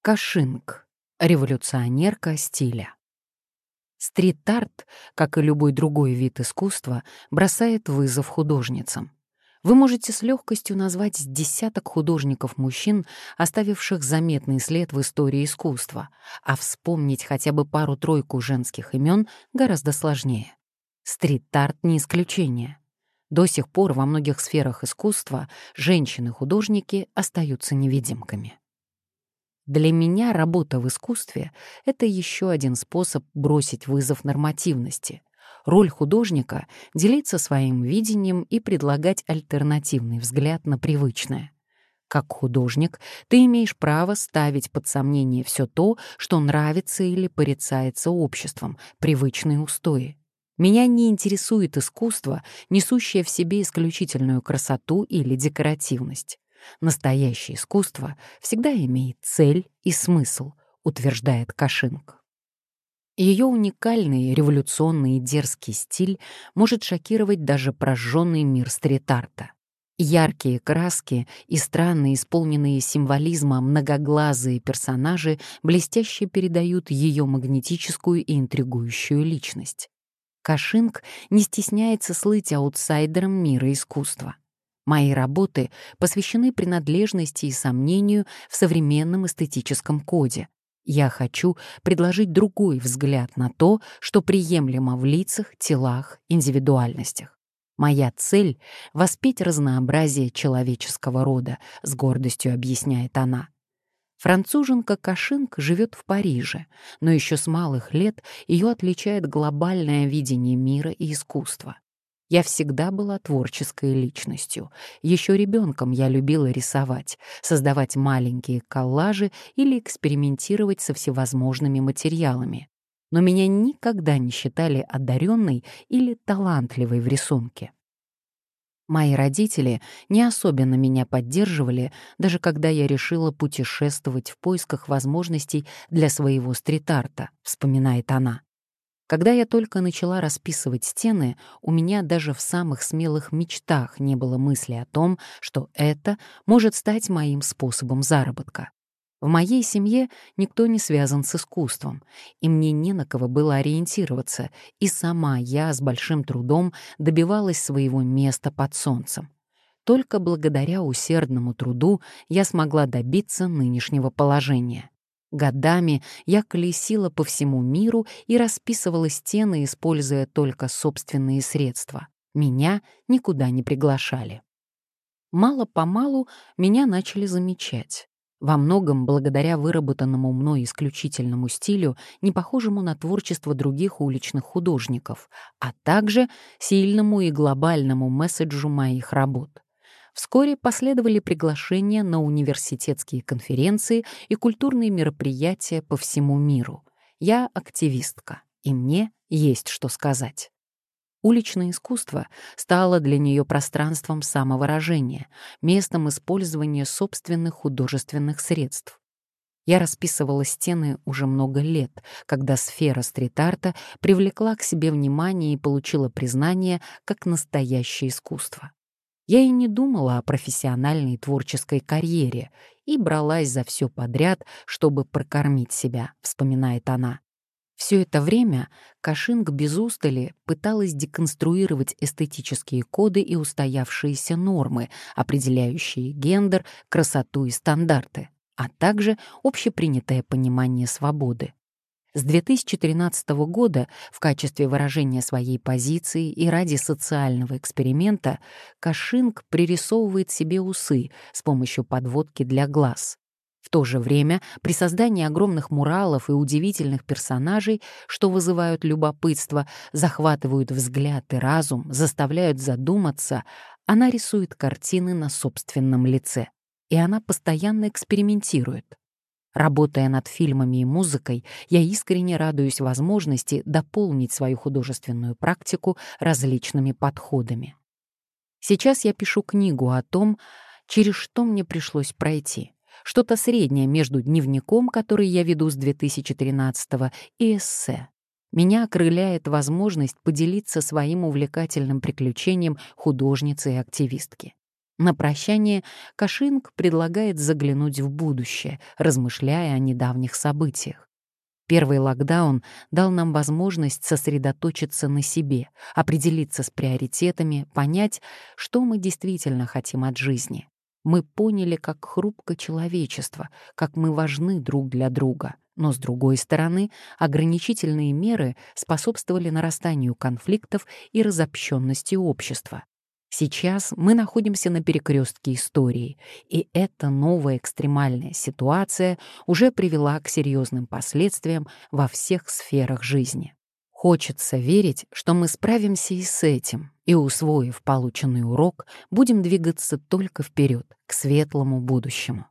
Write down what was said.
Кашинг, революционерка стиля. Стрит-арт, как и любой другой вид искусства, бросает вызов художницам. Вы можете с легкостью назвать с десяток художников-мужчин, оставивших заметный след в истории искусства, а вспомнить хотя бы пару-тройку женских имен гораздо сложнее. Стрит-арт — не исключение. До сих пор во многих сферах искусства женщины-художники остаются невидимками. Для меня работа в искусстве — это еще один способ бросить вызов нормативности. Роль художника — делиться своим видением и предлагать альтернативный взгляд на привычное. Как художник ты имеешь право ставить под сомнение все то, что нравится или порицается обществом, привычные устои. Меня не интересует искусство, несущее в себе исключительную красоту или декоративность. Настоящее искусство всегда имеет цель и смысл, утверждает Кашинка. Ее уникальный, революционный и дерзкий стиль может шокировать даже прожженный мир стрит-арта. Яркие краски и странные, исполненные символизма многоглазые персонажи блестяще передают ее магнетическую и интригующую личность. Кашинг не стесняется слыть аутсайдером мира искусства. Мои работы посвящены принадлежности и сомнению в современном эстетическом коде. Я хочу предложить другой взгляд на то, что приемлемо в лицах, телах, индивидуальностях. Моя цель — воспеть разнообразие человеческого рода, с гордостью объясняет она. Француженка Кашинг живет в Париже, но еще с малых лет ее отличает глобальное видение мира и искусства. Я всегда была творческой личностью. Еще ребенком я любила рисовать, создавать маленькие коллажи или экспериментировать со всевозможными материалами. Но меня никогда не считали одаренной или талантливой в рисунке. Мои родители не особенно меня поддерживали, даже когда я решила путешествовать в поисках возможностей для своего стрит-арта, вспоминает она. Когда я только начала расписывать стены, у меня даже в самых смелых мечтах не было мысли о том, что это может стать моим способом заработка. В моей семье никто не связан с искусством, и мне не на кого было ориентироваться, и сама я с большим трудом добивалась своего места под солнцем. Только благодаря усердному труду я смогла добиться нынешнего положения. Годами я колесила по всему миру и расписывала стены, используя только собственные средства. Меня никуда не приглашали. Мало-помалу меня начали замечать. Во многом благодаря выработанному мной исключительному стилю, не похожему на творчество других уличных художников, а также сильному и глобальному месседжу моих работ — Вскоре последовали приглашения на университетские конференции и культурные мероприятия по всему миру. Я активистка, и мне есть что сказать. Уличное искусство стало для нее пространством самовыражения, местом использования собственных художественных средств. Я расписывала стены уже много лет, когда сфера стрит-арта привлекла к себе внимание и получила признание как настоящее искусство. Я и не думала о профессиональной творческой карьере и бралась за все подряд, чтобы прокормить себя, вспоминает она. Все это время Кашинг без устали пыталась деконструировать эстетические коды и устоявшиеся нормы, определяющие гендер, красоту и стандарты, а также общепринятое понимание свободы. С 2013 года в качестве выражения своей позиции и ради социального эксперимента Кашинг пририсовывает себе усы с помощью подводки для глаз. В то же время при создании огромных муралов и удивительных персонажей, что вызывают любопытство, захватывают взгляд и разум, заставляют задуматься, она рисует картины на собственном лице. И она постоянно экспериментирует. Работая над фильмами и музыкой, я искренне радуюсь возможности дополнить свою художественную практику различными подходами. Сейчас я пишу книгу о том, через что мне пришлось пройти. Что-то среднее между дневником, который я веду с 2013 и эссе. Меня окрыляет возможность поделиться своим увлекательным приключением художницы и активистки. На прощание Кашинг предлагает заглянуть в будущее, размышляя о недавних событиях. Первый локдаун дал нам возможность сосредоточиться на себе, определиться с приоритетами, понять, что мы действительно хотим от жизни. Мы поняли, как хрупко человечество, как мы важны друг для друга. Но, с другой стороны, ограничительные меры способствовали нарастанию конфликтов и разобщенности общества. Сейчас мы находимся на перекрестке истории, и эта новая экстремальная ситуация уже привела к серьезным последствиям во всех сферах жизни. Хочется верить, что мы справимся и с этим, и, усвоив полученный урок, будем двигаться только вперед, к светлому будущему.